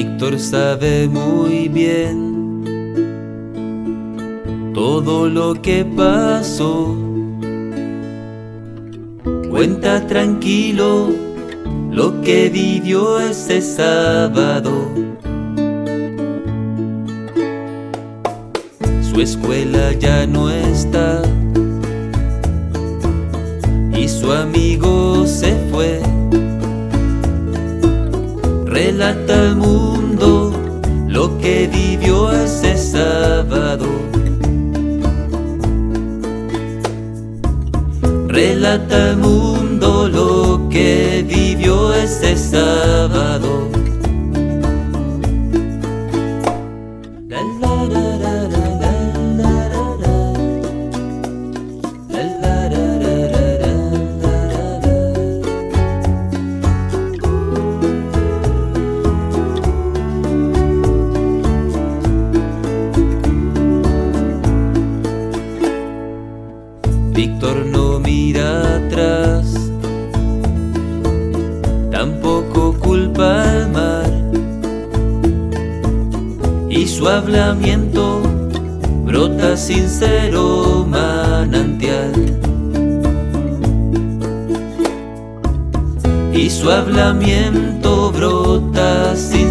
Víctor sabe muy bien todo lo que pasó. Cuenta tranquilo lo que vivió ese sábado. Su escuela ya no está y su amigo lo que vivió ese sábado. Relata al mundo lo que vivió ese sábado. Víctor no mira atrás, tampoco culpa al mar, y su hablamiento brota sincero manantial. Y su hablamiento brota sin